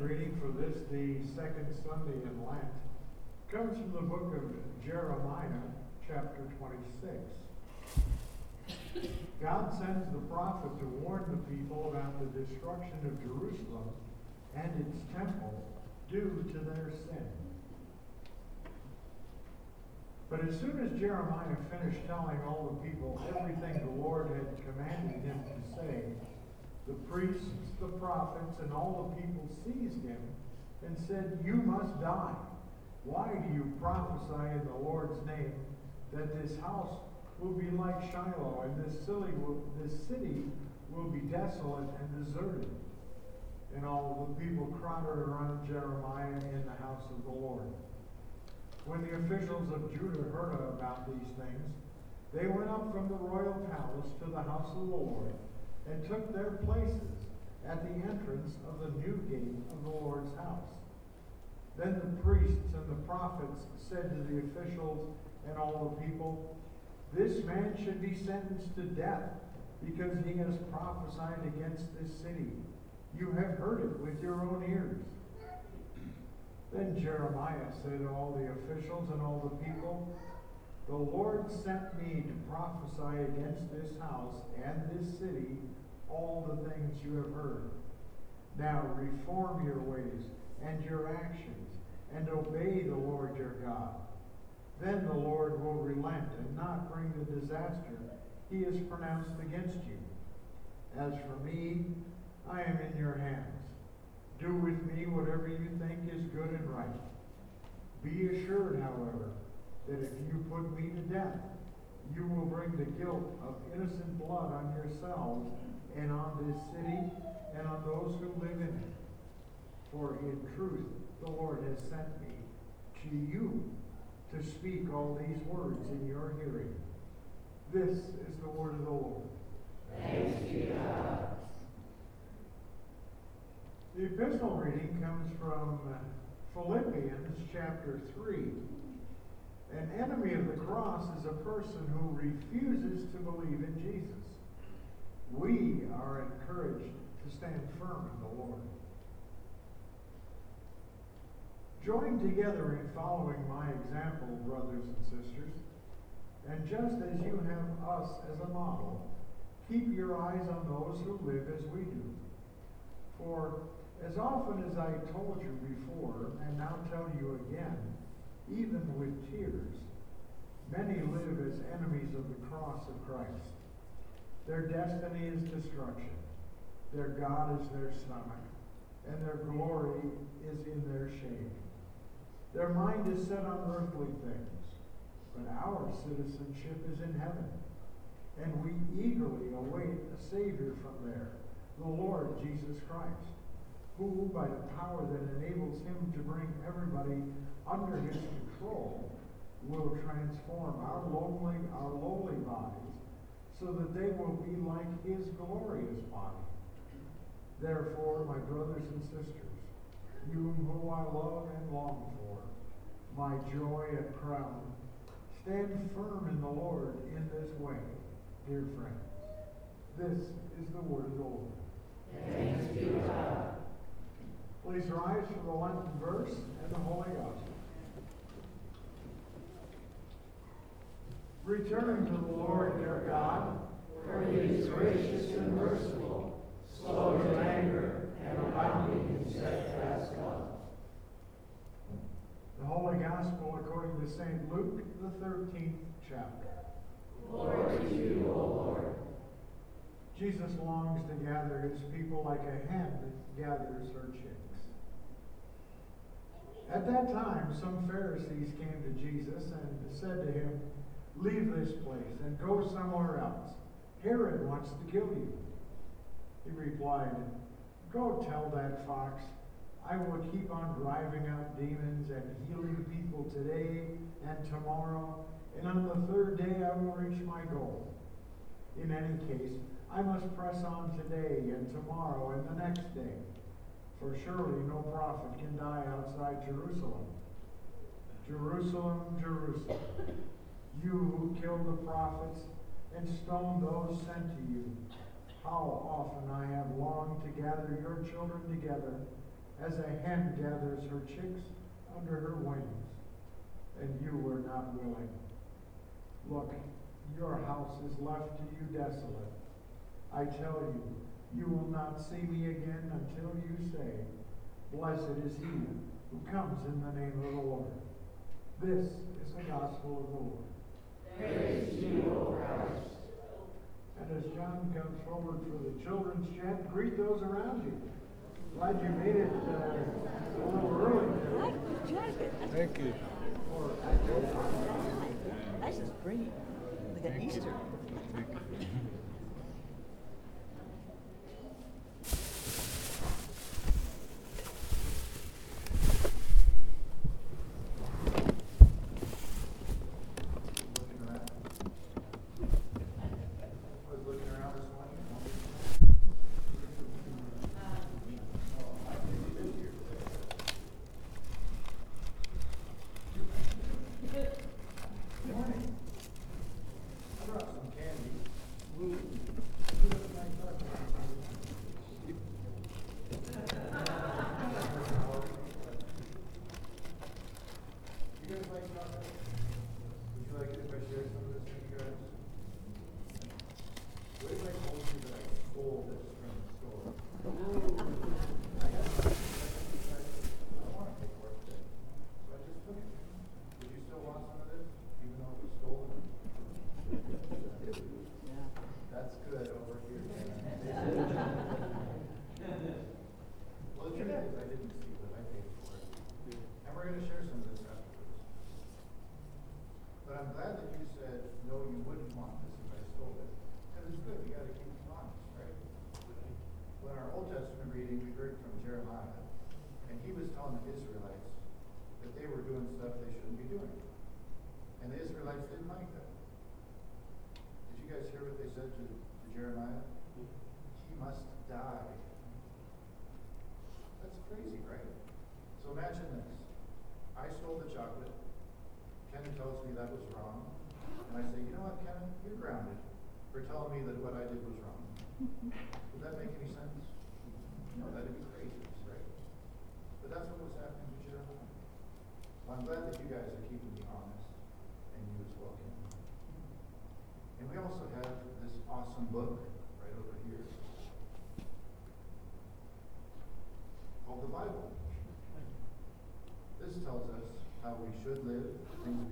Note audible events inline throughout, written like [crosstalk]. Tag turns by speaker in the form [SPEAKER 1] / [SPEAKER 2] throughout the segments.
[SPEAKER 1] reading for this, the second Sunday in Lent, comes from the book of Jeremiah, chapter 26. God sends the prophet to warn the people about the destruction of Jerusalem and its temple due to their sin. But as soon as Jeremiah finished telling all the people everything the Lord had commanded him to say, the priests, the prophets, and all the people seized him and said, You must die. Why do you prophesy in the Lord's name that this house will be like Shiloh, and this city will, this city will be desolate and deserted? And all the people crowded around Jeremiah in the house of the Lord. When the officials of Judah heard about these things, they went up from the royal palace to the house of the Lord and took their places at the entrance of the new gate of the Lord's house. Then the priests and the prophets said to the officials and all the people, This man should be sentenced to death because he has prophesied against this city. You have heard it with your own ears. Then Jeremiah said to all the officials and all the people, The Lord sent me to prophesy against this house and this city all the things you have heard. Now reform your ways and your actions, and obey the Lord your God. Then the Lord will relent and not bring the disaster he has pronounced against you. As for me, I am in your hands. Do with me whatever you think is good and right. Be assured, however, that if you put me to death, you will bring the guilt of innocent blood on yourselves and on this city and on those who live in it. For in truth, the Lord has sent me to you to speak all these words in your hearing. This is the word of the Lord.
[SPEAKER 2] Thanks be to God.
[SPEAKER 1] The epistle reading comes from uh, Philippians chapter 3. An enemy of the cross is a person who refuses to believe in Jesus. We are encouraged to stand firm in the Lord. Join together in following my example, brothers and sisters, and just as you have us as a model, keep your eyes on those who live as we do. For as often as I told you before, and now tell you again, even with tears, many live as enemies of the cross of Christ. Their destiny is destruction. Their God is their stomach, and their glory is in their shame. Their mind is set on earthly things, but our citizenship is in heaven, and we eagerly await a Savior from there, the Lord Jesus Christ who, by the power that enables him to bring everybody under his control, will transform our lowly, our lowly bodies so that they will be like his glorious body. Therefore, my brothers and sisters, you whom I love and long for, my joy and crown, stand firm in the Lord in this way, dear friends. This is the word of the Lord.
[SPEAKER 2] Thanks be to God.
[SPEAKER 1] Please rise for the Lenten verse and the Holy Gospel. Return to the Lord your God,
[SPEAKER 2] for he is gracious and merciful, slow to anger, and abounding in steadfast love.
[SPEAKER 1] The Holy Gospel according to St. Luke, the 13th chapter.
[SPEAKER 2] Glory to you, O Lord.
[SPEAKER 1] Jesus longs to gather his people like a hen gathers her chicks. At that time, some Pharisees came to Jesus and said to him, Leave this place and go somewhere else. Herod wants to kill you. He replied, Go tell that fox, I will keep on driving out demons and healing people today and tomorrow, and on the third day I will reach my goal. In any case, I must press on today and tomorrow and the next day. For surely no prophet can die outside Jerusalem. Jerusalem, Jerusalem, you who killed the prophets and stoned those sent to you. How often I have longed to gather your children together as a hen gathers her chicks under her wings, and you were not willing. Look, your house is left to you desolate. I tell you, you will not see me again until you say, Blessed is he who comes in the name of the Lord. This is the gospel of the Lord.
[SPEAKER 2] Praise to you, O Christ.
[SPEAKER 1] And as John comes forward for the children's chant, greet those around you. Glad you made it uh, a little early.
[SPEAKER 3] I like the.
[SPEAKER 4] Thank you.
[SPEAKER 3] Nice and springy. Like an Easter.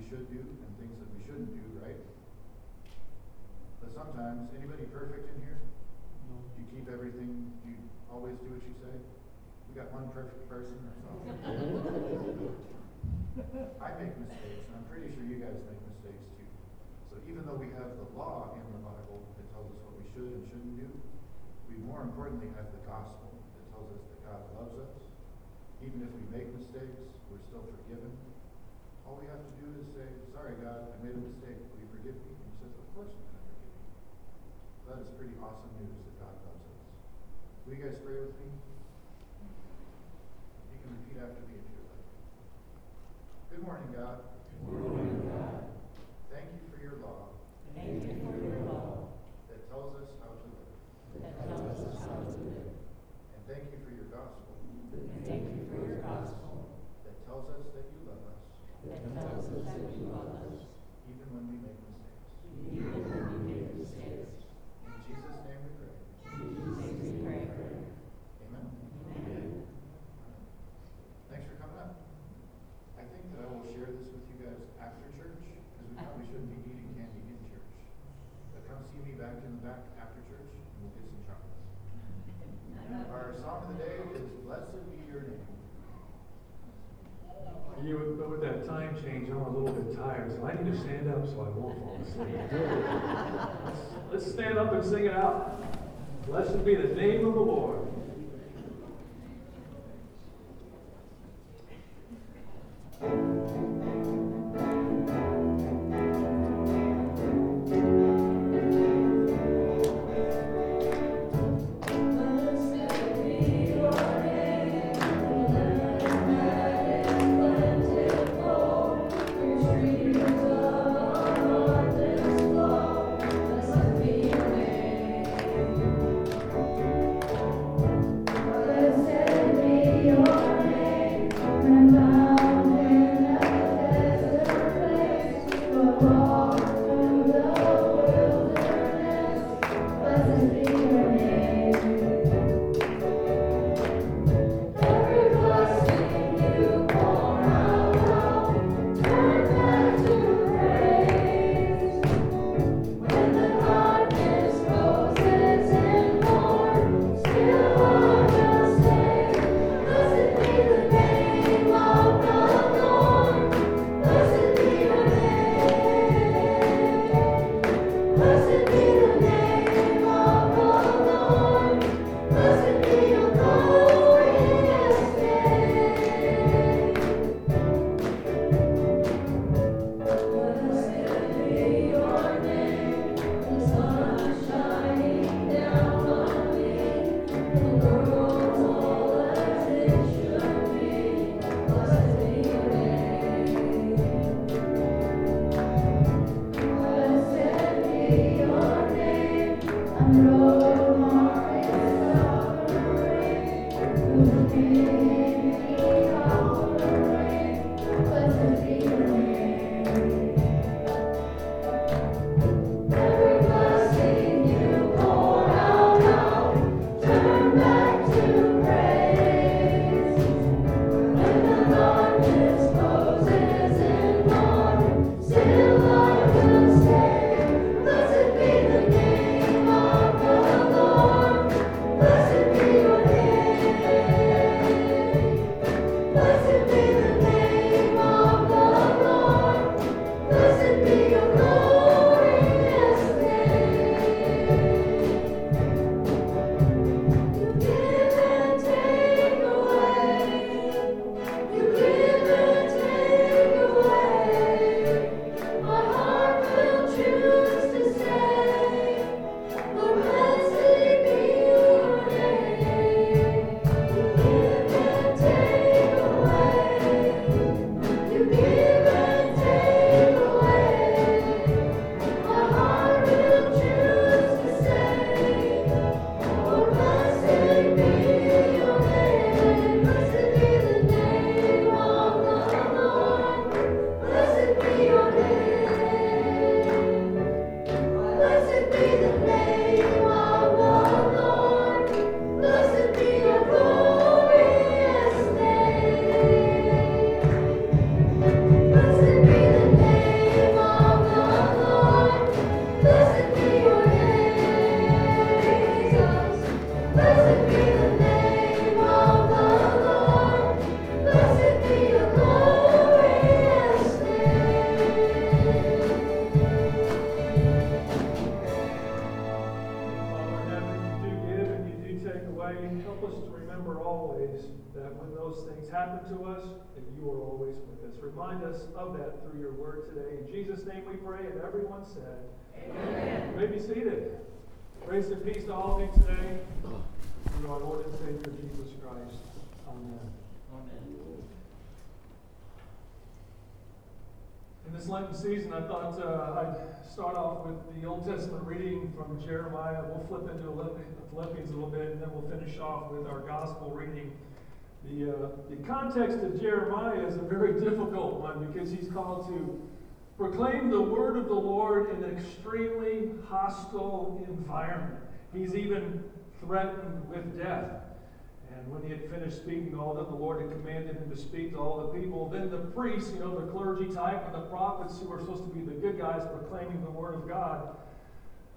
[SPEAKER 1] Should do, and things that we shouldn't do, right? But sometimes, anybody perfect in here? No. You keep everything, you always do what you say? We got one perfect person or something? [laughs] I make mistakes, and I'm pretty sure you guys make mistakes too. So even though we have the law in the Bible that tells us what we should and shouldn't do, we more importantly have the gospel that tells us that God loves us. Even if we make mistakes, we're still forgiven. All we have to do is say, sorry God, I made a mistake, will you forgive me? And he says, of course I'm gonna forgive you. That is pretty awesome news that God loves us. Will you guys pray with me? You can repeat after me if you like. Good morning, God.
[SPEAKER 2] Good morning, God.
[SPEAKER 1] Thank you for your law
[SPEAKER 3] Thank you for your love
[SPEAKER 1] that tells us how to live.
[SPEAKER 3] that tells us how to live.
[SPEAKER 1] And thank you for your gospel
[SPEAKER 3] And thank you for your gospel
[SPEAKER 1] that tells us that you love us
[SPEAKER 3] us that you us
[SPEAKER 1] even when we make mistakes.
[SPEAKER 3] even when we make mistakes.
[SPEAKER 1] In Jesus' name we pray.
[SPEAKER 3] In Jesus' name we pray.
[SPEAKER 1] Amen.
[SPEAKER 3] Amen.
[SPEAKER 1] Thanks for coming up. I think that I will share this with you guys after church, because we probably shouldn't be eating candy in church. But come see me back in the back after church, and we'll get some chocolates. Our song of the day is Blessed Be Your Name.
[SPEAKER 5] You, but with that time change, I'm a little bit tired, so I need to stand up so I won't fall asleep. Let's- Let's stand up and sing it out. Blessed be the name of the Lord. Remind us of that through your word today. In Jesus' name we pray, and everyone said,
[SPEAKER 3] Amen.
[SPEAKER 5] You may be seated. Grace and peace to all of you today. Through our Lord and Savior Jesus Christ. Amen.
[SPEAKER 2] Amen.
[SPEAKER 5] In this Lenten season, I thought uh, I'd start off with the Old Testament reading from Jeremiah. We'll flip into Philippians a little bit, and then we'll finish off with our gospel reading the, uh, the context of Jeremiah is a very difficult one because he's called to proclaim the word of the Lord in an extremely hostile environment. He's even threatened with death. And when he had finished speaking all that the Lord had commanded him to speak to all the people, then the priests, you know, the clergy type, and the prophets who are supposed to be the good guys proclaiming the word of God,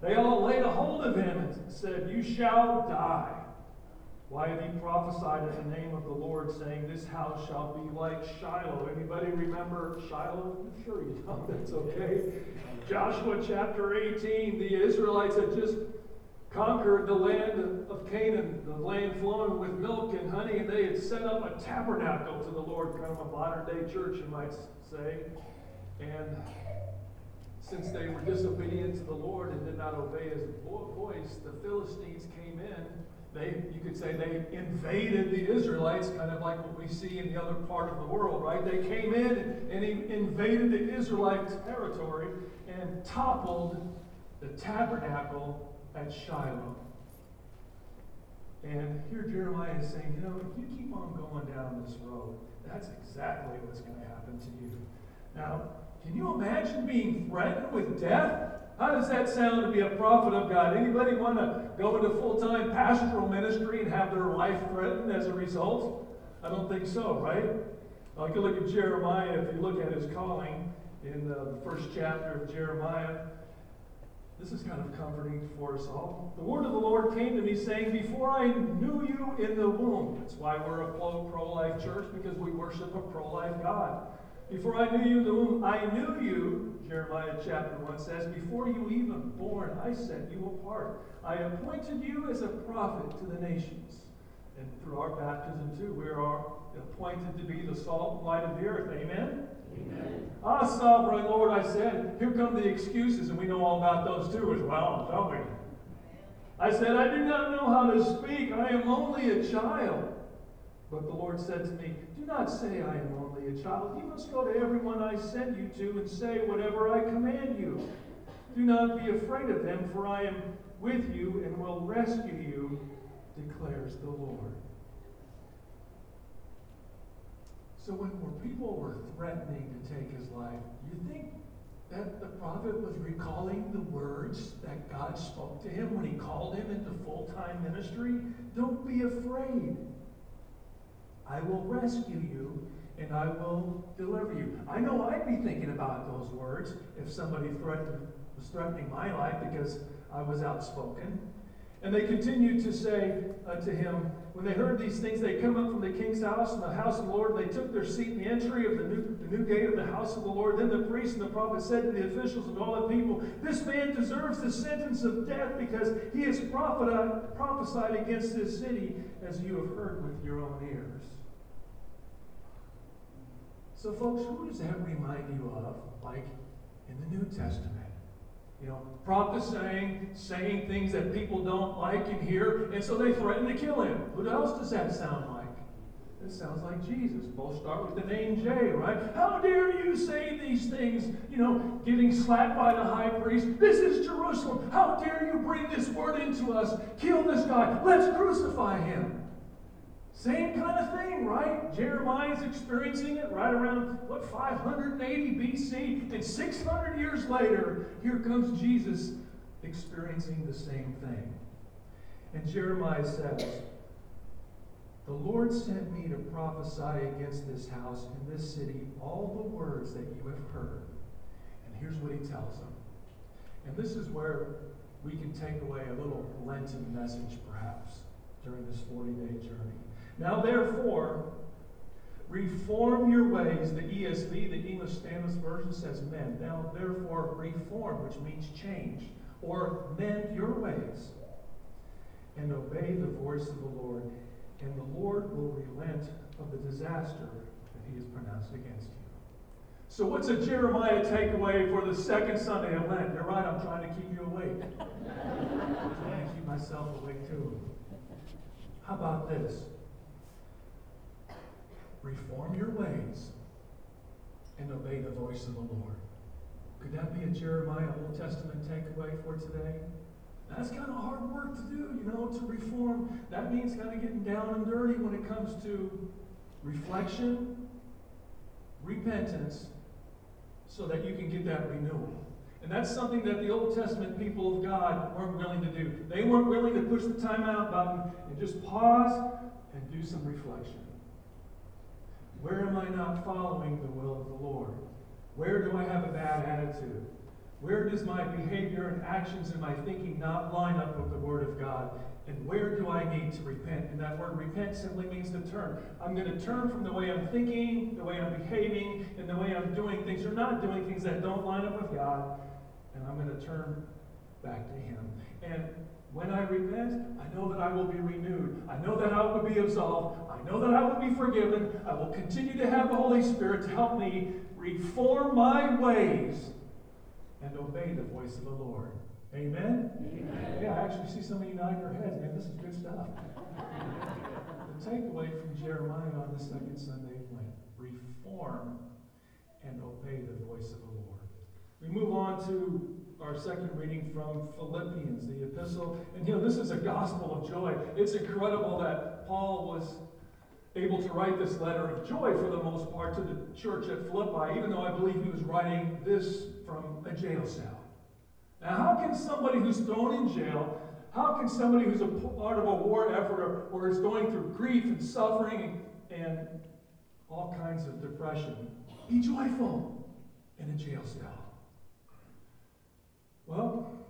[SPEAKER 5] they all laid a hold of him and said, You shall die. Why he prophesied in the name of the Lord, saying, This house shall be like Shiloh? Anybody remember Shiloh? I'm sure you don't. [laughs] That's okay. Joshua chapter 18, the Israelites had just conquered the land of Canaan, the land flowing with milk and honey, and they had set up a tabernacle to the Lord, kind of a modern day church, you might say. And since they were disobedient to the Lord and did not obey his voice, the Philistines came in they, you could say they invaded the Israelites, kind of like what we see in the other part of the world, right? They came in and invaded the Israelite territory and toppled the tabernacle at Shiloh. And here Jeremiah is saying, you know, if you keep on going down this road, that's exactly what's going to happen to you. Now, can you imagine being threatened with death? How does that sound to be a prophet of God? Anybody want to go into full-time pastoral ministry and have their life threatened as a result? I don't think so, right? Well, you can look at Jeremiah if you look at his calling in uh, the first chapter of Jeremiah. This is kind of comforting for us all. The word of the Lord came to me saying, Before I knew you in the womb, that's why we're a pro life church, because we worship a pro life God. Before I knew you in the womb, I knew you, Jeremiah chapter 1 says. Before you were even born, I set you apart. I appointed you as a prophet to the nations. And through our baptism, too, we are appointed to be the salt and light of the earth. Amen?
[SPEAKER 2] Amen.
[SPEAKER 5] Ah, sovereign Lord, I said, here come the excuses, and we know all about those too as well, don't we? I said, I do not know how to speak. I am only a child. But the Lord said to me, Do not say I am only a child. You must go to everyone I sent you to and say whatever I command you. Do not be afraid of them, for I am with you and will rescue you, declares the Lord. So when people were threatening to take his life, you think that the prophet was recalling the words that God spoke to him when he called him into full time ministry? Don't be afraid. I will rescue you and I will deliver you. I know I'd be thinking about those words if somebody threatened, was threatening my life because I was outspoken. And they continued to say uh, to him, when they heard these things, they come up from the king's house and the house of the Lord. They took their seat in the entry of the new, the new gate of the house of the Lord. Then the priest and the prophet said to the officials and all the people, This man deserves the sentence of death because he has prophesied against this city, as you have heard with your own ears. So, folks, who does that remind you of, like in the New Testament? You know, prophesying, saying things that people don't like and hear, and so they threaten to kill him. Who else does that sound like? It sounds like Jesus. Both start with the name J, right? How dare you say these things? You know, getting slapped by the high priest. This is Jerusalem. How dare you bring this word into us? Kill this guy. Let's crucify him. Same kind of thing, right? Jeremiah's experiencing it right around, what, 580 BC. And 600 years later, here comes Jesus experiencing the same thing. And Jeremiah says, The Lord sent me to prophesy against this house and this city all the words that you have heard. And here's what he tells them. And this is where we can take away a little Lenten message, perhaps, during this 40 day journey. Now, therefore, reform your ways. The ESV, the English Standard Version, says mend. Now, therefore, reform, which means change, or mend your ways, and obey the voice of the Lord, and the Lord will relent of the disaster that he has pronounced against you. So, what's a Jeremiah takeaway for the second Sunday of Lent? You're right, I'm trying to keep you awake. [laughs] I'm trying to keep myself awake too. How about this? Reform your ways and obey the voice of the Lord. Could that be a Jeremiah Old Testament takeaway for today? That's kind of hard work to do, you know, to reform. That means kind of getting down and dirty when it comes to reflection, repentance, so that you can get that renewal. And that's something that the Old Testament people of God weren't willing to do. They weren't willing to push the timeout button and just pause and do some reflection. Where am I not following the will of the Lord? Where do I have a bad attitude? Where does my behavior and actions and my thinking not line up with the Word of God? And where do I need to repent? And that word repent simply means to turn. I'm going to turn from the way I'm thinking, the way I'm behaving, and the way I'm doing things or not doing things that don't line up with God. And I'm going to turn back to Him. And when I repent, I know that I will be renewed. I know that I will be absolved. I know that I will be forgiven. I will continue to have the Holy Spirit to help me reform my ways and obey the voice of the Lord. Amen? Amen. Yeah, I actually see some of you nodding your heads, man. This is good stuff. the takeaway from Jeremiah on the second Sunday of Lent reform and obey the voice of the Lord. We move on to our second reading from Philippians, the epistle. And you know, this is a gospel of joy. It's incredible that Paul was able to write this letter of joy for the most part to the church at Philippi, even though I believe he was writing this from a jail cell. Now, how can somebody who's thrown in jail, how can somebody who's a part of a war effort or, is going through grief and suffering and all kinds of depression be joyful in a jail cell? Well,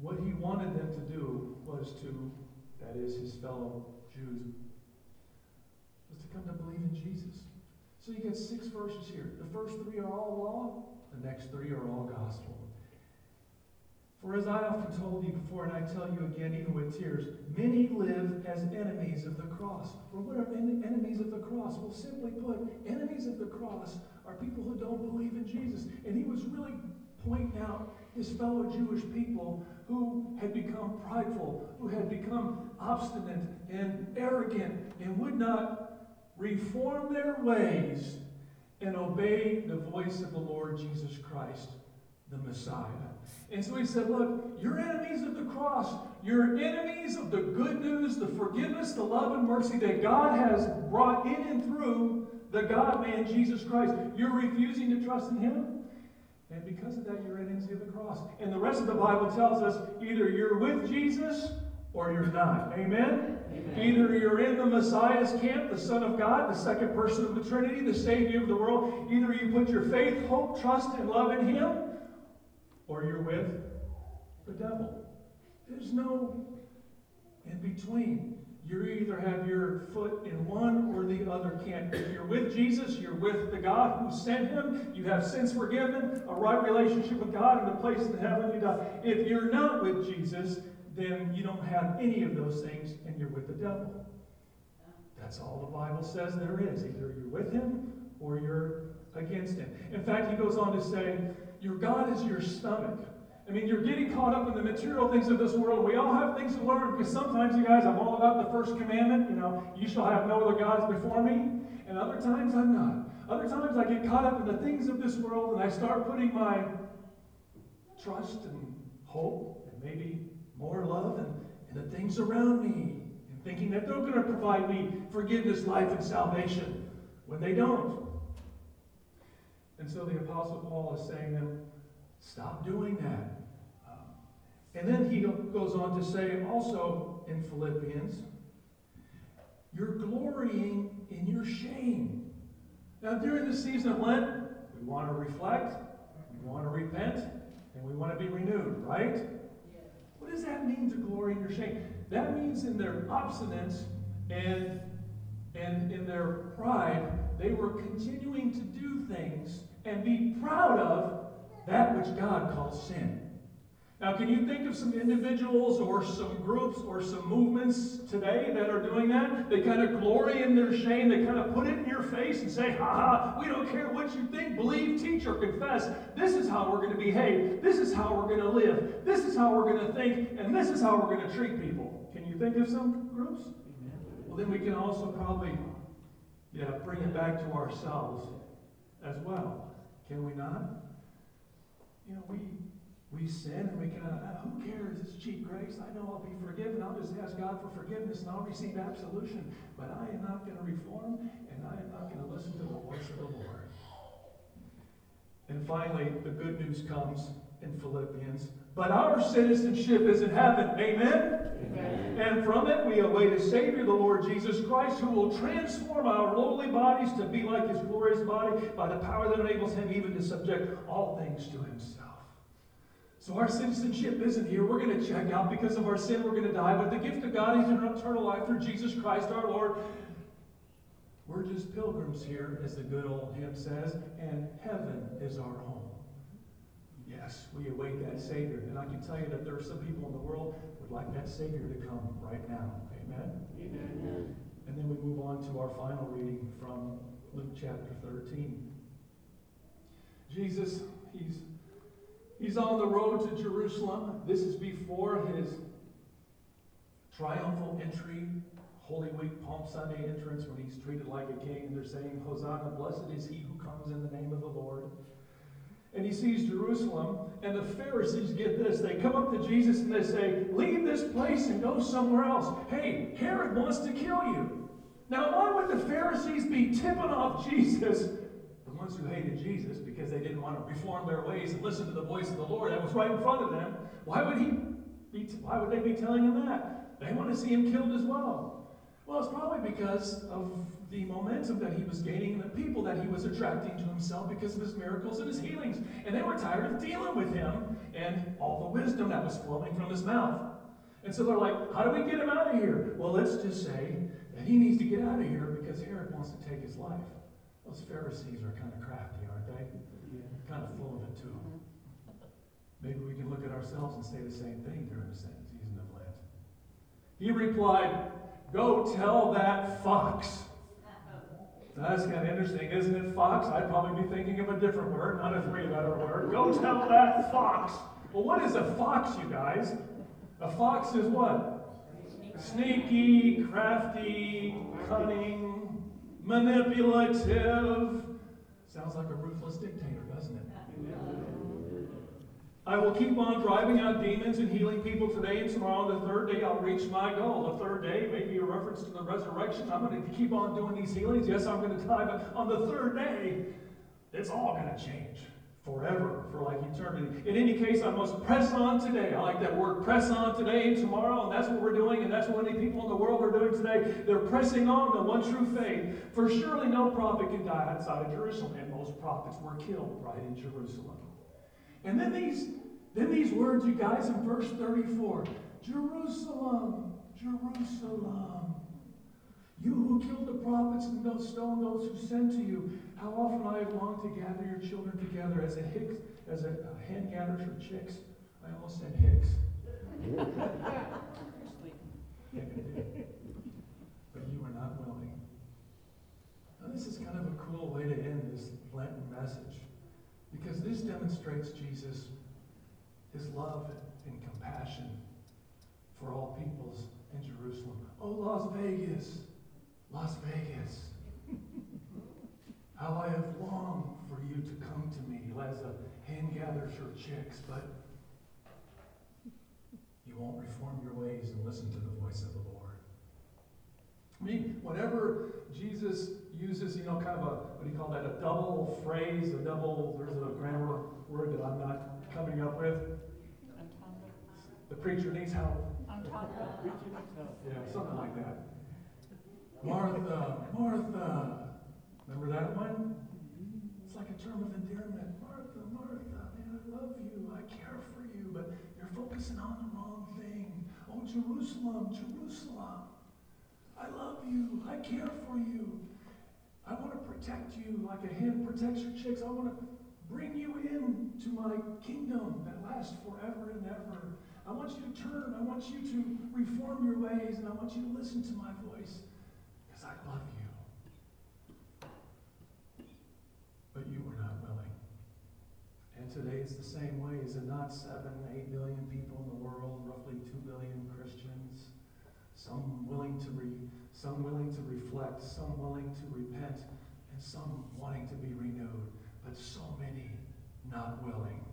[SPEAKER 5] what he wanted them to do was to, that is, his fellow Jews, was to come to believe in Jesus. So you get six verses here. The first three are all law, the next three are all gospel. For as I often told you before, and I tell you again, even with tears, many live as enemies of the cross. Or what are en- enemies of the cross? Well, simply put, enemies of the cross are people who don't believe in Jesus. And he was really pointing out his fellow Jewish people who had become prideful, who had become obstinate and arrogant, and would not reform their ways and obey the voice of the Lord Jesus Christ, the Messiah. And so he said, Look, you're enemies of the cross. You're enemies of the good news, the forgiveness, the love, and mercy that God has brought in and through the God man, Jesus Christ. You're refusing to trust in Him. And because of that, you're enemies of the cross. And the rest of the Bible tells us either you're with Jesus or you're not. Amen?
[SPEAKER 2] Amen.
[SPEAKER 5] Either you're in the Messiah's camp, the Son of God, the second person of the Trinity, the Savior of the world. Either you put your faith, hope, trust, and love in Him, or you're with the devil. There's no in between. You either have your foot in one or the other camp. If you're with Jesus, you're with the God who sent him. You have sins forgiven, a right relationship with God, and a place in heaven. You die. If you're not with Jesus, then you don't have any of those things, and you're with the devil. That's all the Bible says there is. Either you're with him or you're against him. In fact, he goes on to say, Your God is your stomach. I mean, you're getting caught up in the material things of this world. We all have things to learn because sometimes, you guys, I'm all about the first commandment. You know, you shall have no other gods before me. And other times, I'm not. Other times, I get caught up in the things of this world and I start putting my trust and hope and maybe more love in the things around me and thinking that they're going to provide me forgiveness, life, and salvation when they don't. And so the Apostle Paul is saying that stop doing that. And then he goes on to say also in Philippians, you're glorying in your shame. Now, during the season of Lent, we want to reflect, we want to repent, and we want to be renewed, right? What does that mean to glory in your shame? That means in their obstinance and, and in their pride, they were continuing to do things and be proud of that which God calls sin. Now, can you think of some individuals or some groups or some movements today that are doing that? They kind of glory in their shame. They kind of put it in your face and say, ha ha, we don't care what you think, believe, teach, or confess. This is how we're going to behave. This is how we're going to live. This is how we're going to think. And this is how we're going to treat people. Can you think of some groups? Well, then we can also probably yeah, bring it back to ourselves as well. Can we not? You know, we we sin and we can, uh, who cares? It's cheap grace. I know I'll be forgiven. I'll just ask God for forgiveness and I'll receive absolution. But I am not going to reform and I am not going to listen to the voice of the Lord. And finally, the good news comes in Philippians. But our citizenship is in heaven. Amen?
[SPEAKER 2] Amen.
[SPEAKER 5] And from it we await a Savior, the Lord Jesus Christ, who will transform our lowly bodies to be like his glorious body by the power that enables him even to subject all things to himself. So our citizenship isn't here. We're going to check out because of our sin. We're going to die. But the gift of God is an eternal life through Jesus Christ our Lord. We're just pilgrims here, as the good old hymn says, and heaven is our home. Yes, we await that Savior. And I can tell you that there are some people in the world who would like that Savior to come right now. Amen?
[SPEAKER 2] Amen.
[SPEAKER 5] And then we move on to our final reading from Luke chapter 13. Jesus, he's He's on the road to Jerusalem. This is before his triumphal entry, Holy Week, Palm Sunday entrance, when he's treated like a king. And they're saying, Hosanna, blessed is he who comes in the name of the Lord. And he sees Jerusalem, and the Pharisees get this. They come up to Jesus and they say, Leave this place and go somewhere else. Hey, Herod wants to kill you. Now, why would the Pharisees be tipping off Jesus ones who hated Jesus because they didn't want to reform their ways and listen to the voice of the Lord that was right in front of them, why would he be, why would they be telling him that? They want to see him killed as well. Well, it's probably because of the momentum that he was gaining and the people that he was attracting to himself because of his miracles and his healings. And they were tired of dealing with him and all the wisdom that was flowing from his mouth. And so they're like, how do we get him out of here? Well, let's just say that he needs to get out of here because Herod wants to take his life. Those Pharisees are kind of crafty, aren't they? Kind of full of it too. Mm-hmm. Maybe we can look at ourselves and say the same thing during the season of Lent. He replied, Go tell that fox. That's kind of interesting, isn't it, fox? I'd probably be thinking of a different word, not a three letter word. Go tell that fox. Well, what is a fox, you guys? A fox is what? Sneaky, crafty, cunning, manipulative. Sounds like a ruthless dictator, doesn't it? I will keep on driving out demons and healing people today and tomorrow. The third day, I'll reach my goal. The third day, maybe a reference to the resurrection. I'm going to keep on doing these healings. Yes, I'm going to die, but on the third day, it's all going to change forever, for like eternity. In any case, I must press on today. I like that word, press on today and tomorrow, and that's what we're doing, and that's what many people in the world are doing today. They're pressing on the one true faith. For surely no prophet can die outside of Jerusalem, and most prophets were killed right in Jerusalem. And then these, then these words, you guys, in verse 34 Jerusalem, Jerusalem. You who killed the prophets and those stoned those who sent to you, how often I have longed to gather your children together as a hicks, as a, a hen gathers her chicks. I almost said hicks. [laughs] but you were not willing. Now, this is kind of a cool way to end this Lenten message because this demonstrates Jesus, his love and compassion for all peoples in Jerusalem. Oh, Las Vegas, Las Vegas. How I have longed for you to come to me as a hen gathers her chicks, but you won't reform your ways and listen to the voice of the Lord. I mean, whenever Jesus uses, you know, kind of a, what do you call that, a double phrase, a double, there's a grammar word that I'm not coming up with. The preacher needs help. Yeah, something like that. Martha, Martha. Remember that one? It's like a term of endearment. Martha, Martha, man, I love you. I care for you, but you're focusing on the wrong thing. Oh, Jerusalem, Jerusalem. I love you. I care for you. I want to protect you like a hen protects her chicks. I want to bring you into my kingdom that lasts forever and ever. I want you to turn. I want you to reform your ways, and I want you to listen to my voice I love you. But you were not willing. And today it's the same way, is it not? Seven, eight billion people in the world, roughly two billion Christians. Some willing to re, some willing to reflect, some willing to repent, and some wanting to be renewed, but so many not willing.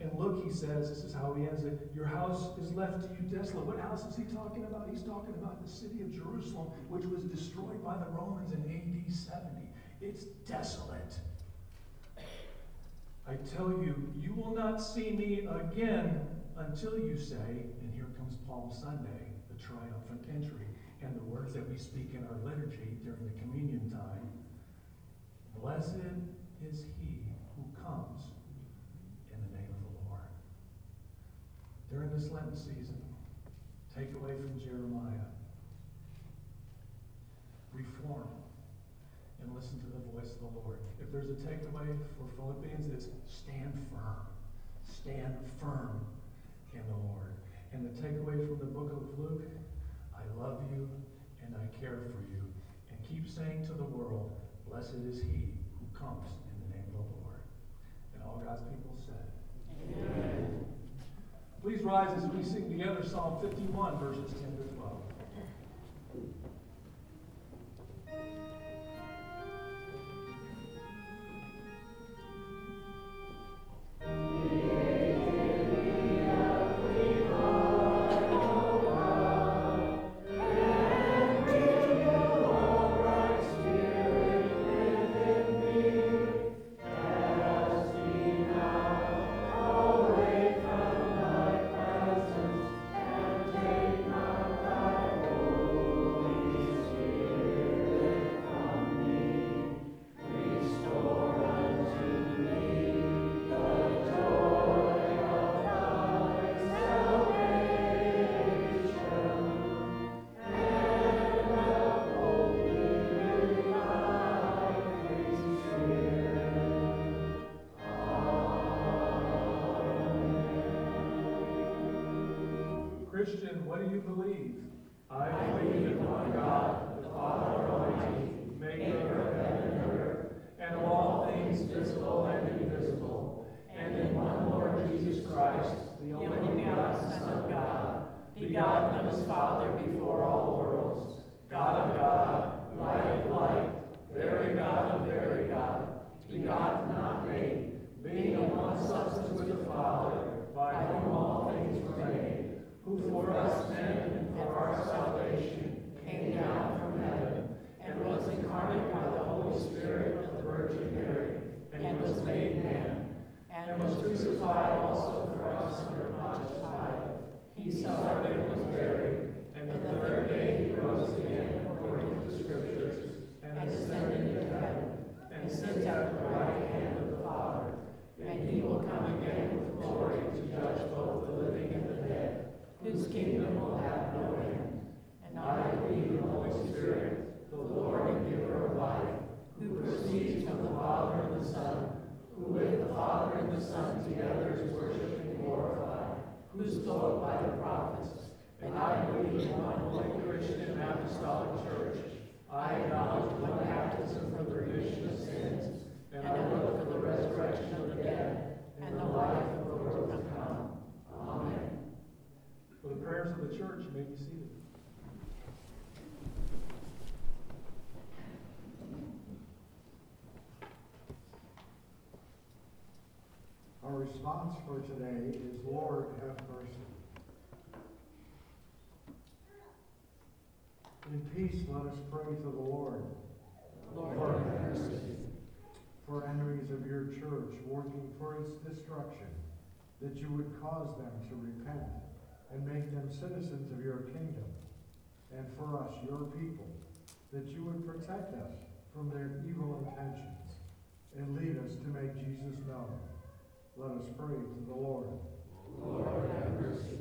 [SPEAKER 5] And look, he says, this is how he ends it Your house is left to you desolate. What house is he talking about? He's talking about the city of Jerusalem, which was destroyed by the Romans in AD 70. It's desolate. I tell you, you will not see me again until you say, and here comes Palm Sunday, the triumphant entry, and the words that we speak in our liturgy during the communion time. Blessed is he who comes in the name of the Lord. During this Lenten season, take away from Jeremiah, reform, and listen to the voice of the Lord. If there's a takeaway for Philippians, it's stand firm. Stand firm in the Lord. And the takeaway from the book of Luke, I love you and I care for you. And keep saying to the world, blessed is he who comes in the name of the Lord. And all God's people said, Amen. Please rise as we sing together Psalm 51, verses 10 to 12.
[SPEAKER 6] Christian, what do you believe?
[SPEAKER 5] I believe in one God, the Father Almighty, maker of heaven and earth,
[SPEAKER 6] and of all things
[SPEAKER 5] visible and invisible, and in one Lord Jesus Christ, the only begotten Son of God, begotten of his Father before all worlds, God of God, light of light, very God of very God, begotten, not made, being of one substance with the Father, by whom all things were made, who for us men and for our salvation came down from heaven, and was incarnate by the Holy Spirit of the Virgin Mary, and was made man, and was crucified also for us under Pontius Pilate. He suffered and was buried, and the third day he rose again according to the Scriptures, and ascended into heaven, and sits at the right hand of the Father. And he will come again with glory to judge both the living whose kingdom will have no end. And I believe in the Holy Spirit, the Lord and giver of life, who proceeds from the Father and the Son, who with the Father and the Son together is worshipped and glorified, who spoke by the prophets. And I believe in one holy Christian and apostolic church. I acknowledge one baptism for the remission of sins, and I look for the resurrection of the dead and the life of the world to come. Amen.
[SPEAKER 6] For the prayers of the church, you may be seated.
[SPEAKER 1] Our response for today is, Lord, have mercy. In peace, let us pray to the Lord.
[SPEAKER 5] Lord, have mercy.
[SPEAKER 1] For enemies of your church working for its destruction, that you would cause them to repent and make them citizens of your kingdom. And for us, your people, that you would protect us from their evil intentions and lead us to make Jesus known. Let us pray to the Lord.
[SPEAKER 5] Lord, have mercy.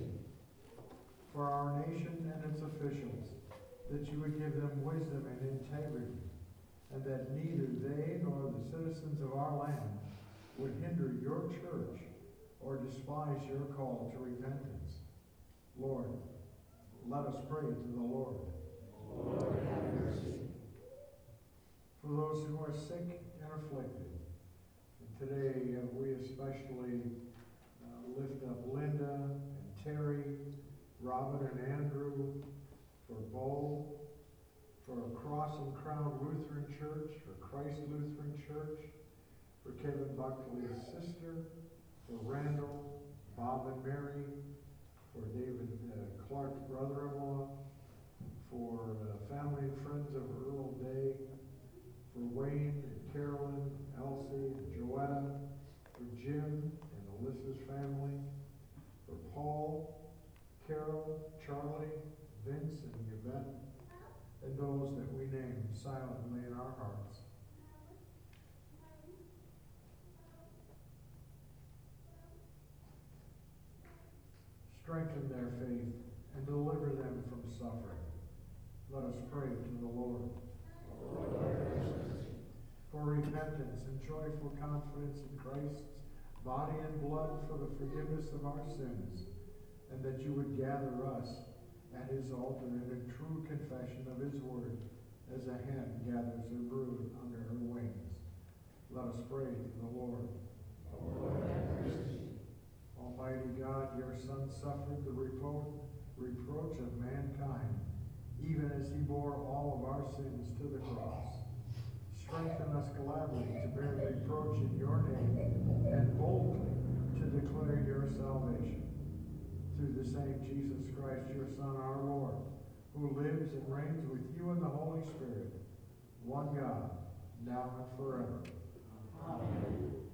[SPEAKER 1] For our nation and its officials, that you would give them wisdom and integrity, and that neither they nor the citizens of our land would hinder your church or despise your call to repentance. Lord, let us pray to the Lord.
[SPEAKER 5] Lord, have mercy.
[SPEAKER 1] For those who are sick and afflicted, and today uh, we especially uh, lift up Linda and Terry, Robin and Andrew, for Bo, for Cross and Crown Lutheran Church, for Christ Lutheran Church, for Kevin Buckley's sister, for Randall, Bob and Mary, for David uh, brother-in-law, for uh, family and friends of Earl Day, for Wayne and Carolyn, Elsie and Joetta, for Jim and Alyssa's family, for Paul, Carol, Charlie, Vince and Yvette, and those that we name silently in our hearts. Strengthen their faith and deliver them from suffering. Let us pray to the Lord. For repentance and joyful confidence in Christ's body and blood for the forgiveness of our sins, and that you would gather us at his altar in a true confession of his word, as a hen gathers her brood under her wings. Let us pray to the Lord.
[SPEAKER 5] Lord.
[SPEAKER 1] Almighty God, your Son suffered the repro- reproach of mankind, even as he bore all of our sins to the cross. Strengthen us gladly to bear reproach in your name and boldly to declare your salvation. Through the same Jesus Christ, your Son, our Lord, who lives and reigns with you in the Holy Spirit, one God, now and forever.
[SPEAKER 5] Amen.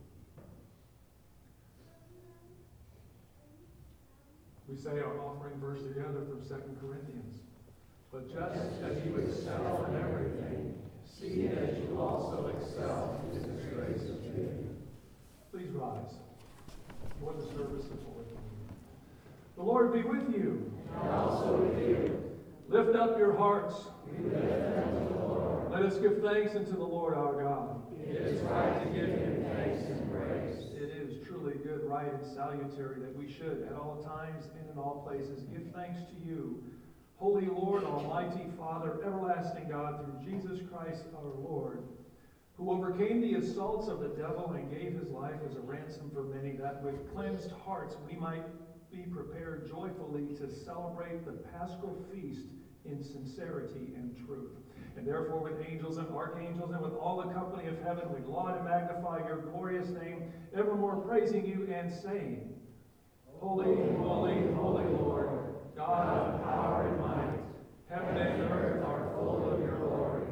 [SPEAKER 6] We say our offering verse together from 2 Corinthians. But just
[SPEAKER 5] as you excel in everything, see that you also excel in the grace of faith.
[SPEAKER 6] Please rise for the service of Communion. The Lord be with you.
[SPEAKER 5] And also with you,
[SPEAKER 6] Lift up your hearts.
[SPEAKER 5] we lift them to the Lord.
[SPEAKER 6] Let us give thanks unto the Lord our God.
[SPEAKER 5] It is right to give him thanks and praise.
[SPEAKER 6] It is truly good,
[SPEAKER 5] right and salutary that we should, at all times and in all places, give thanks to you, Holy Lord, Almighty Father, everlasting God, through Jesus Christ our Lord, who overcame the assaults of the devil and gave his life as a ransom for many, that with cleansed hearts we might be prepared joyfully to celebrate the paschal feast in sincerity and truth. And therefore, with angels and archangels and with all the company of heaven, we laud and magnify your glorious name, evermore praising you and saying, Holy, holy, holy Lord, God of power and might, heaven and earth are full of your glory.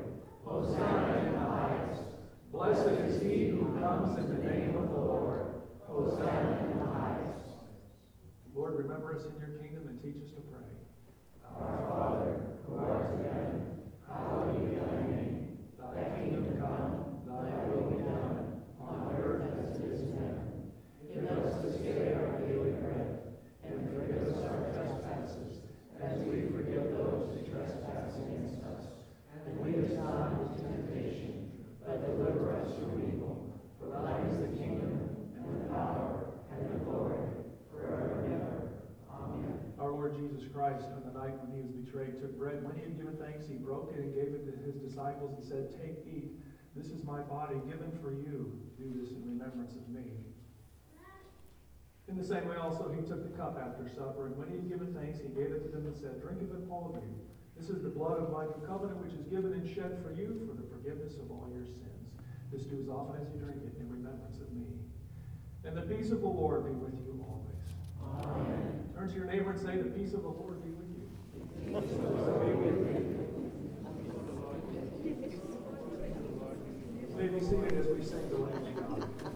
[SPEAKER 5] Hosanna in the highest. Blessed is he who comes in the name of the Lord. Hosanna in the highest. Lord, remember us in your kingdom and teach us to pray. Our Father, who art in heaven, hallowed be thy name. Thy kingdom come, thy will be done, on earth as it is in heaven. Give us this day our daily bread, and forgive us our trespasses, as we forgive those who trespass against us. And lead us not into temptation, but deliver us from evil. For thine is the kingdom, and the power, and the glory, and ever. Amen. Our Lord Jesus Christ, on the night when he was betrayed, took bread. When he had given thanks, he broke it and gave it to his disciples and said, Take, eat. This is my body given for you. Do this in remembrance of me. In the same way also he took the cup after supper, and when he had given thanks, he gave it to them and said, Drink of it, all of you. This is the blood of my new covenant, which is given and shed for you for the forgiveness of all your sins. This do as often as you drink it in remembrance of me. And the peace of the Lord be with you always. Amen. Turn to your neighbor and say, The peace of the Lord be with you. You may be seated as we sing the Lamb of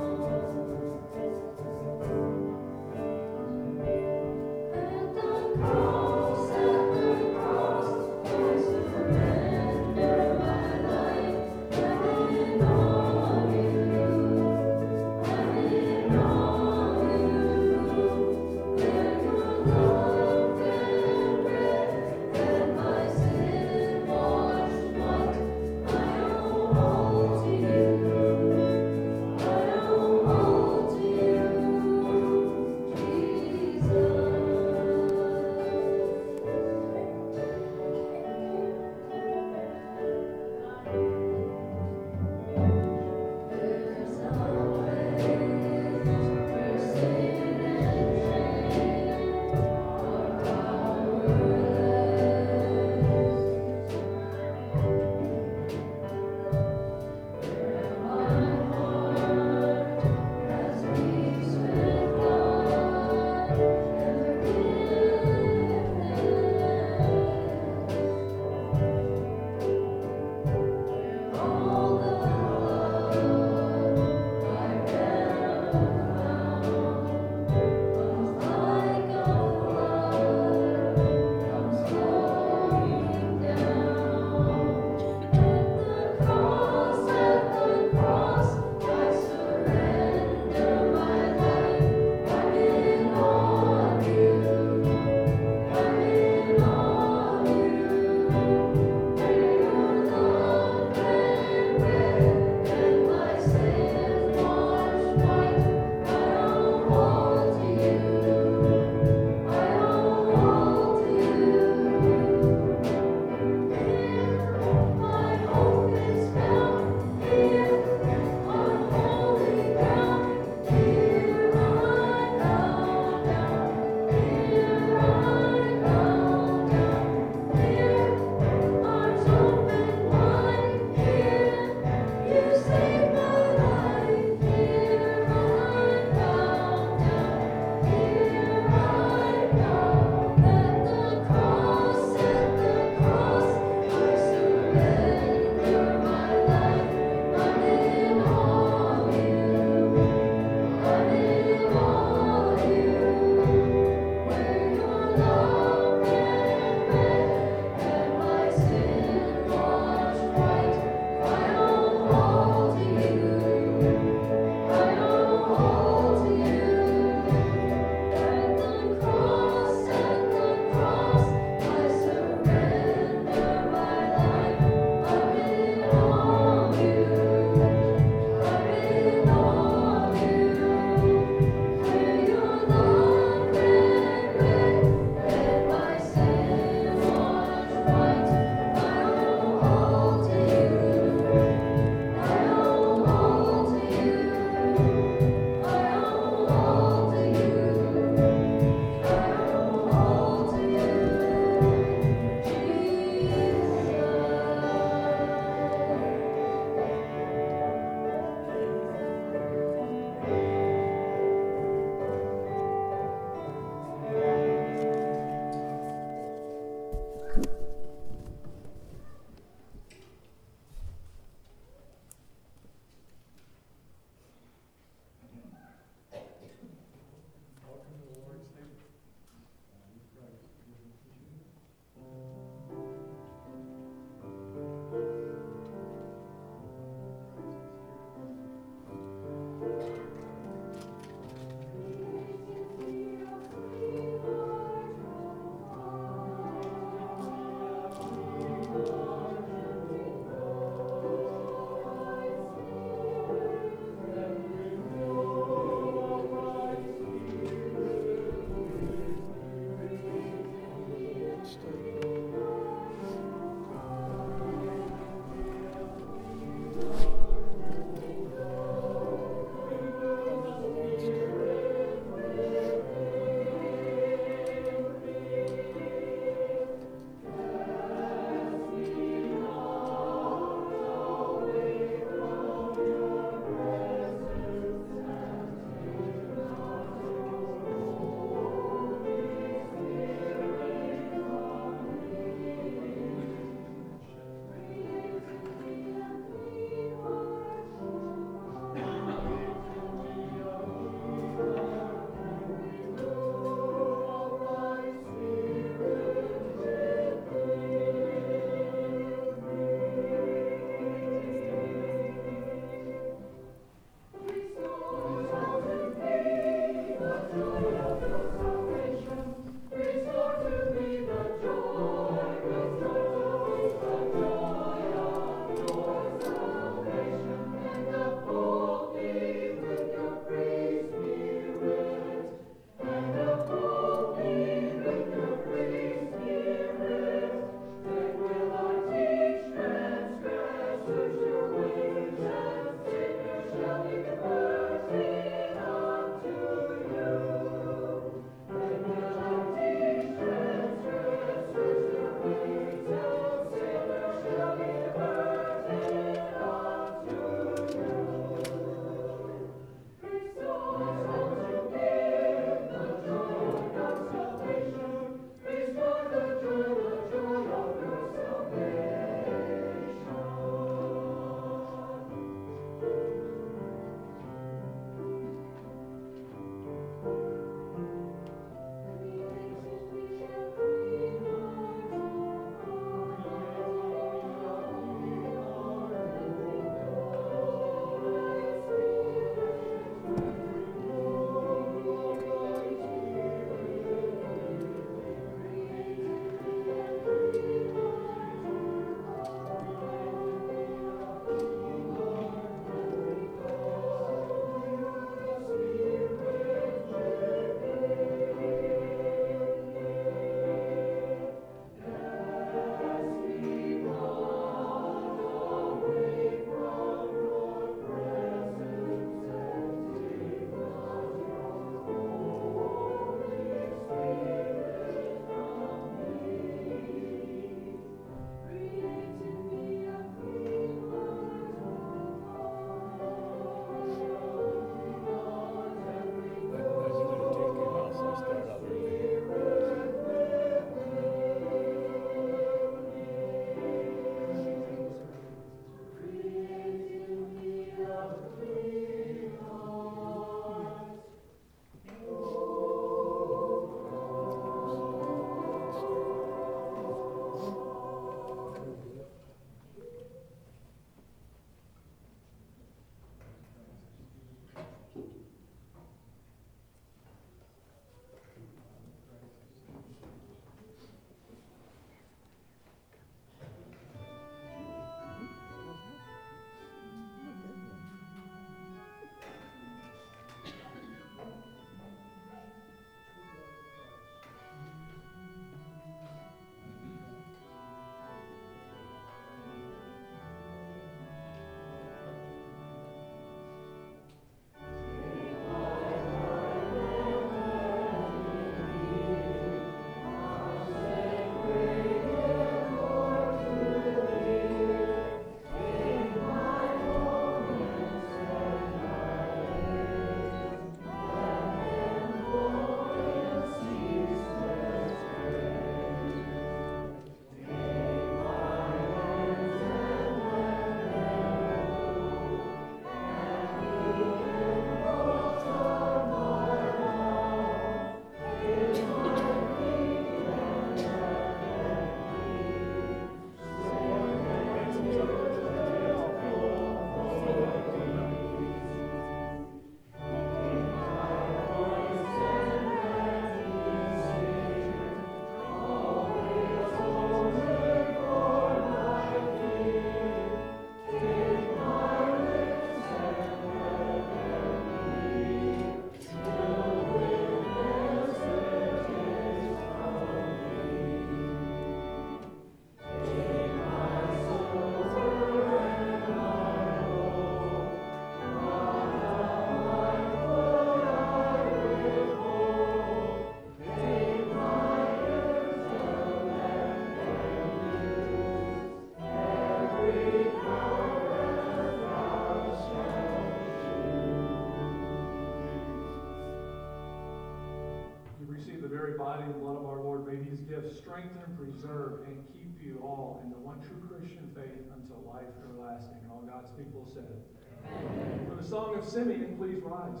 [SPEAKER 5] in the one true Christian faith until life everlasting. All God's people said. Amen. For the song of Simeon, please rise.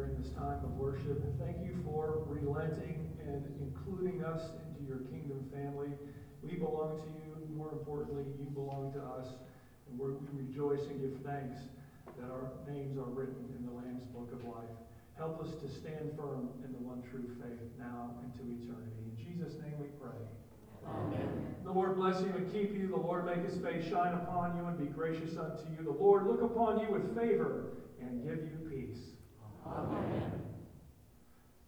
[SPEAKER 5] During this time of worship. And thank you for relenting and including us into your kingdom family. We belong to you. More importantly, you belong to us. And we're, we rejoice and give thanks that our names are written in the Lamb's Book of Life. Help us to stand firm in the one true faith now and to eternity. In Jesus' name we pray.
[SPEAKER 2] Amen.
[SPEAKER 5] The Lord bless you and keep you. The Lord make his face shine upon you and be gracious unto you. The Lord look upon you with favor and give you peace.
[SPEAKER 2] Amen.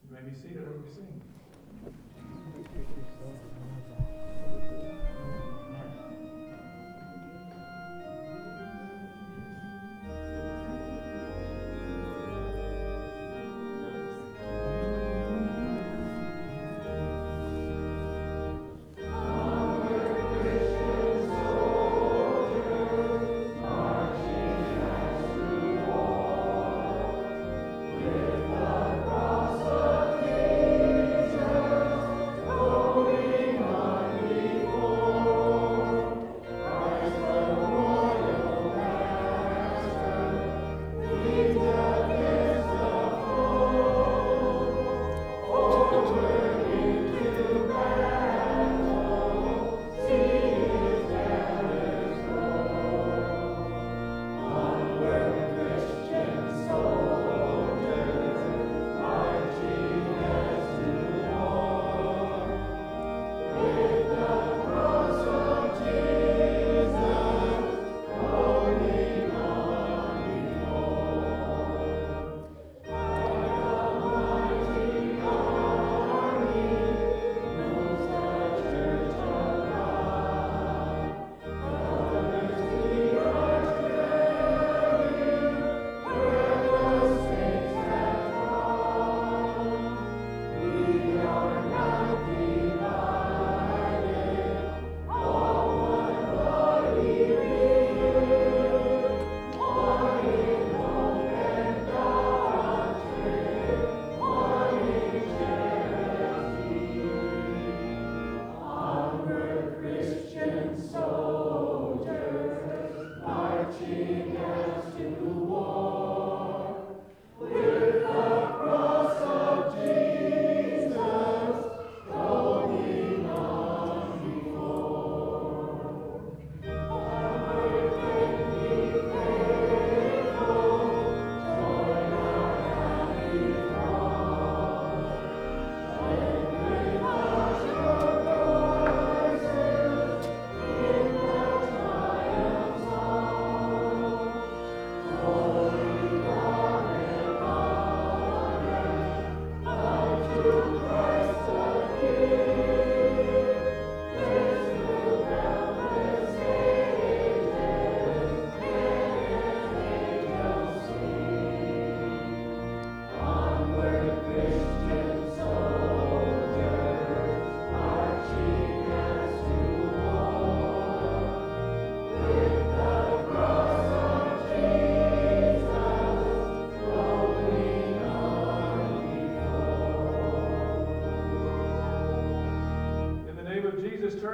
[SPEAKER 5] You may be seated as we sing.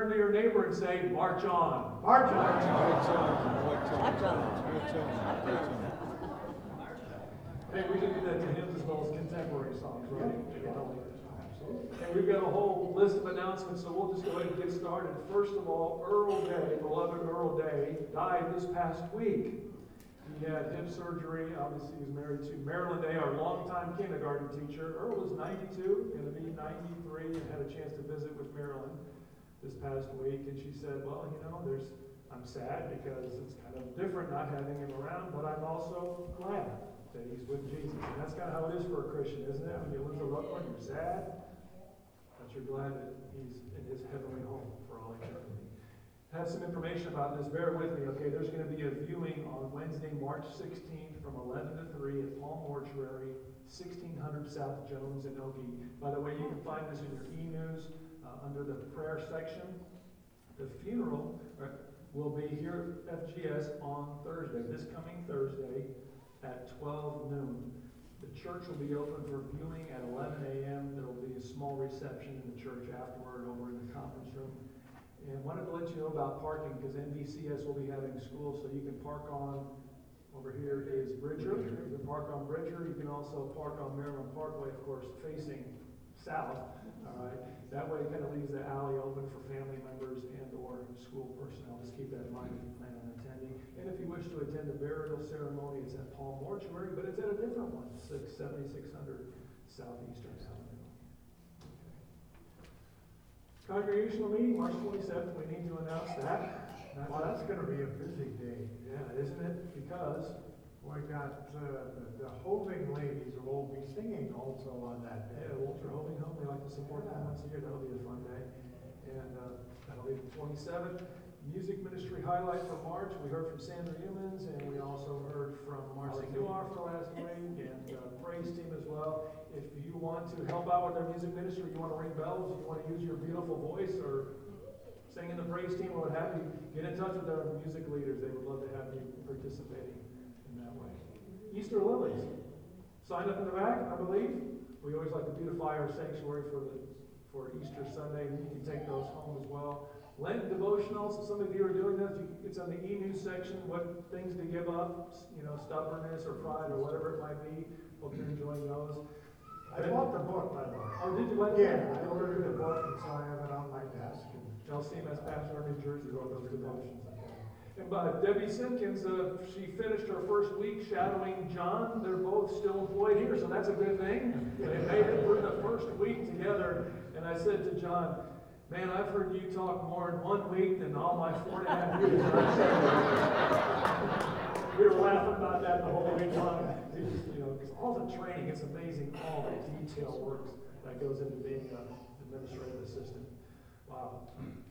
[SPEAKER 5] Turn to your neighbor and say, march on.
[SPEAKER 1] March on.
[SPEAKER 3] Watch on.
[SPEAKER 5] Hey, we can do that to hymns as well as contemporary songs, right? And we've got a whole list of announcements, so we'll just go ahead and get started. First of all, Earl Day, beloved Earl Day, died this past week. He had hip surgery, obviously he was married to Marilyn Day, our longtime kindergarten teacher. Earl was 92, going to be 93, and had a chance to visit with Marilyn this past week, and she said, well, you know, there's, I'm sad because it's kind of different not having him around, but I'm also glad that he's with Jesus. And that's kind of how it is for a Christian, isn't it? When you lose a loved one, you're sad, but you're glad that he's in his heavenly home for all eternity. Have some information about this. Bear with me, okay? There's going to be a viewing on Wednesday, March 16th from 11 to 3 at Palm Mortuary, 1600 South Jones in Okie. By the way, you can find this in your e-news uh, under the prayer section. The funeral uh, will be here at FGS on Thursday, this coming Thursday at 12 noon. The church will be open for viewing at 11 a.m. There will be a small reception in the church afterward over in the conference room. And wanted to let you know about parking because MVCS will be having school, so you can park on, over here is Bridger. You can park on Bridger. You can also park on Maryland Parkway, of course, facing south. All right. That way it kind of leaves the alley open for family members and or school personnel. Just keep that in mind if you plan on attending. And if you wish to attend the burial ceremony, it's at Palm Mortuary, but it's at a different one, six, seventy-six hundred Southeastern Avenue. Congregational meeting, March twenty-seventh, we need to announce that.
[SPEAKER 1] Well, that's gonna be a busy day.
[SPEAKER 5] Yeah, isn't it? Because,
[SPEAKER 1] We got, uh, the- the Hoving ladies who will be singing also on that day.
[SPEAKER 5] yeah, Walter Hoving Home, we like to support them once a year, that'll be a fun day. And, uh, that'll be the twenty-seventh. Music ministry highlight for March, we heard from Sandra Humans, and we also heard from Marcy Newoffer last week, and, uh, praise team as well. If you want to help out with their music ministry, you wanna ring bells, you wanna use your beautiful voice, or sing in the praise team, or what have you, get in touch with our music leaders, they would love to have you participating in that way. Easter lilies, sign up in the back, I believe. We always like to beautify our sanctuary for the, for Easter Sunday, and you can take those home as well. Lent devotionals, some of you are doing this, You- it's on the e-news section, what things to give up, you know, stubbornness or pride or whatever it might be. Hope you're enjoying those.
[SPEAKER 1] I bought the book, by the way.
[SPEAKER 5] Oh, did you like that?
[SPEAKER 1] Yeah, I ordered the book, and so I have it on my desk. and-
[SPEAKER 5] LCMS pastor in New Jersey wrote those devotions. And by Debbie Simpkins, uh, she finished her first week shadowing John. They're both still employed here, so that's a good thing. They made it through the first week together. And I said to John, man, I've heard you talk more in one week than all my four and a half years. We were laughing about that the whole week long. You know, 'cause all the training, it's amazing, all the detail work that goes into being an administrative assistant. Wow.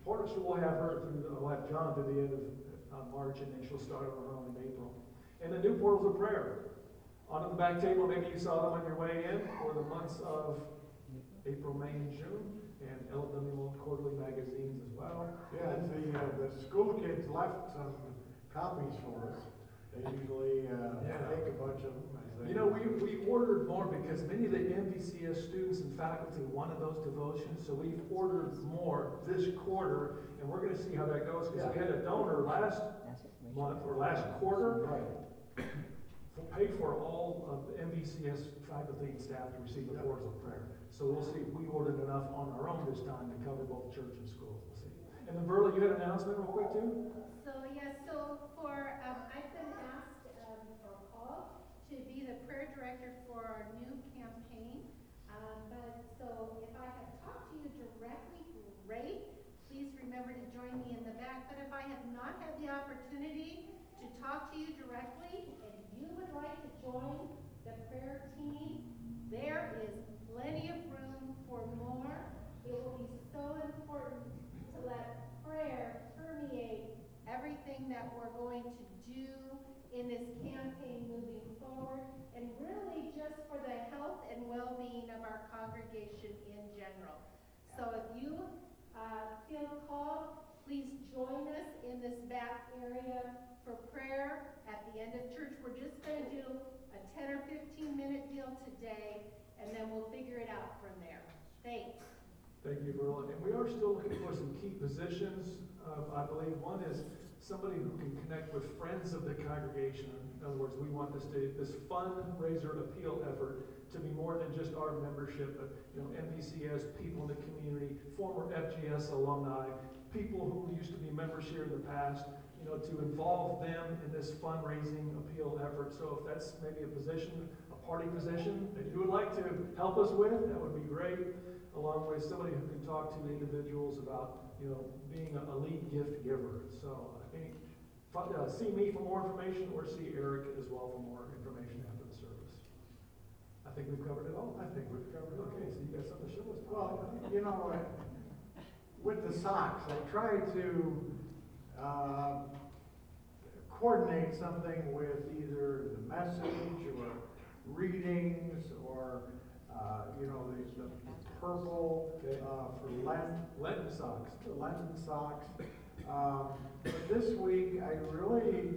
[SPEAKER 5] Portage will have her through, will have John through the end of March, and then she'll start on her own in April. And the new portals of prayer. On the back table, maybe you saw them on your way in for the months of April, May, and June, and LW quarterly magazines as well.
[SPEAKER 1] Yeah, the, uh, the school kids left some copies for us. They usually, uh,
[SPEAKER 5] Yeah.
[SPEAKER 1] take a bunch of them as they.
[SPEAKER 5] You know, we, we ordered more because many of the MVCS students and faculty wanted those devotions, so we've ordered more this quarter, and we're gonna see how that goes, because we had a donor last. Month, or last quarter,
[SPEAKER 1] Right.
[SPEAKER 5] pay for all of the MVCS faculty and staff to receive the
[SPEAKER 1] Yeah.
[SPEAKER 5] of prayer. So we'll see if we ordered enough on our own this time to cover both church and school, we'll see. And then Burley, you had an announcement real quick too?
[SPEAKER 4] So, yes, so for, um, I've been asked, um, or called to be the prayer director for our new campaign. Um, but, so if I have talked to you directly, great, please remember to join me in the back. But if I have not had the opportunity to talk to you directly, and you would like to join the prayer team, there is plenty of room for more. It will be so important to let prayer permeate everything that we're going to do in this campaign moving forward, and really just for the health and well-being of our congregation in general. So if you, uh, feel called, please join us in this back area for prayer at the end of church. We're just gonna do a ten or fifteen minute deal today, and then we'll figure it out from there. Thanks.
[SPEAKER 5] Thank you, Verla. And we are still looking for some key positions. Uh, I believe one is somebody who can connect with friends of the congregation. In other words, we want this to, this fundraiser appeal effort to be more than just our membership, but, you know, MVCS, people in the community, former FGS alumni, people who used to be members here in the past, you know, to involve them in this fundraising appeal effort. So if that's maybe a position, a party position that you would like to help us with, that would be great along with somebody who can talk to individuals about, you know, being a, lead gift giver. So, uh, see me for more information or see Eric as well for more information after the service. I think we've covered it all.
[SPEAKER 1] I think we've covered it.
[SPEAKER 5] Okay, so you got something to show us?
[SPEAKER 1] Well, you know, with the socks, I tried to, uh, coordinate something with either the message or readings or, uh, you know, the, the purple, uh, for Lent,
[SPEAKER 5] Lenten socks.
[SPEAKER 1] Lenten socks. Um, but this week, I really,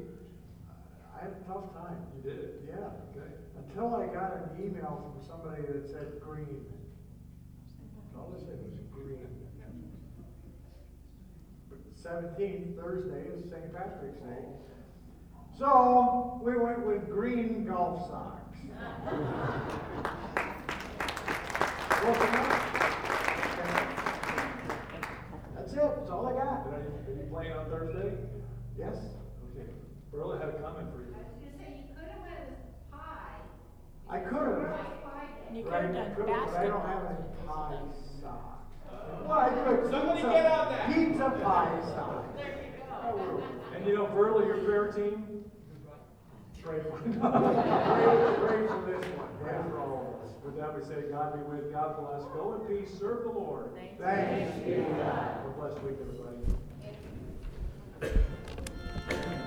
[SPEAKER 1] I had a tough time.
[SPEAKER 5] You did it.
[SPEAKER 1] Yeah,
[SPEAKER 5] Okay.
[SPEAKER 1] until I got an email from somebody that said green. All they said was green. Seventeenth, Thursday is St. Patrick's Day. So, we went with green golf socks. [laughs] Welcome all I got.
[SPEAKER 5] Did I, are you playing on Thursday?
[SPEAKER 1] Yes?
[SPEAKER 5] Okay. Verla had a comment for you.
[SPEAKER 4] I was gonna say, you could have went with pie.
[SPEAKER 1] I could've.
[SPEAKER 4] We're like pie day.
[SPEAKER 3] You
[SPEAKER 1] Right,
[SPEAKER 3] could have done
[SPEAKER 1] good, But I don't have
[SPEAKER 3] basketball.
[SPEAKER 1] any pie socks. Uh, well, I could.
[SPEAKER 2] Somebody
[SPEAKER 1] pizza-
[SPEAKER 2] get out that.
[SPEAKER 1] Pizza pie socks.
[SPEAKER 4] There you go.
[SPEAKER 5] Oh, and you know, Verla, your prayer team, pray for
[SPEAKER 1] Pray, pray for this one,
[SPEAKER 5] Pray
[SPEAKER 1] yeah.
[SPEAKER 5] for all of us. With that, we say, God be with, God bless. Go in peace, serve the Lord.
[SPEAKER 1] Thanks, Thanks be to God.
[SPEAKER 5] Have a blessed week, everybody.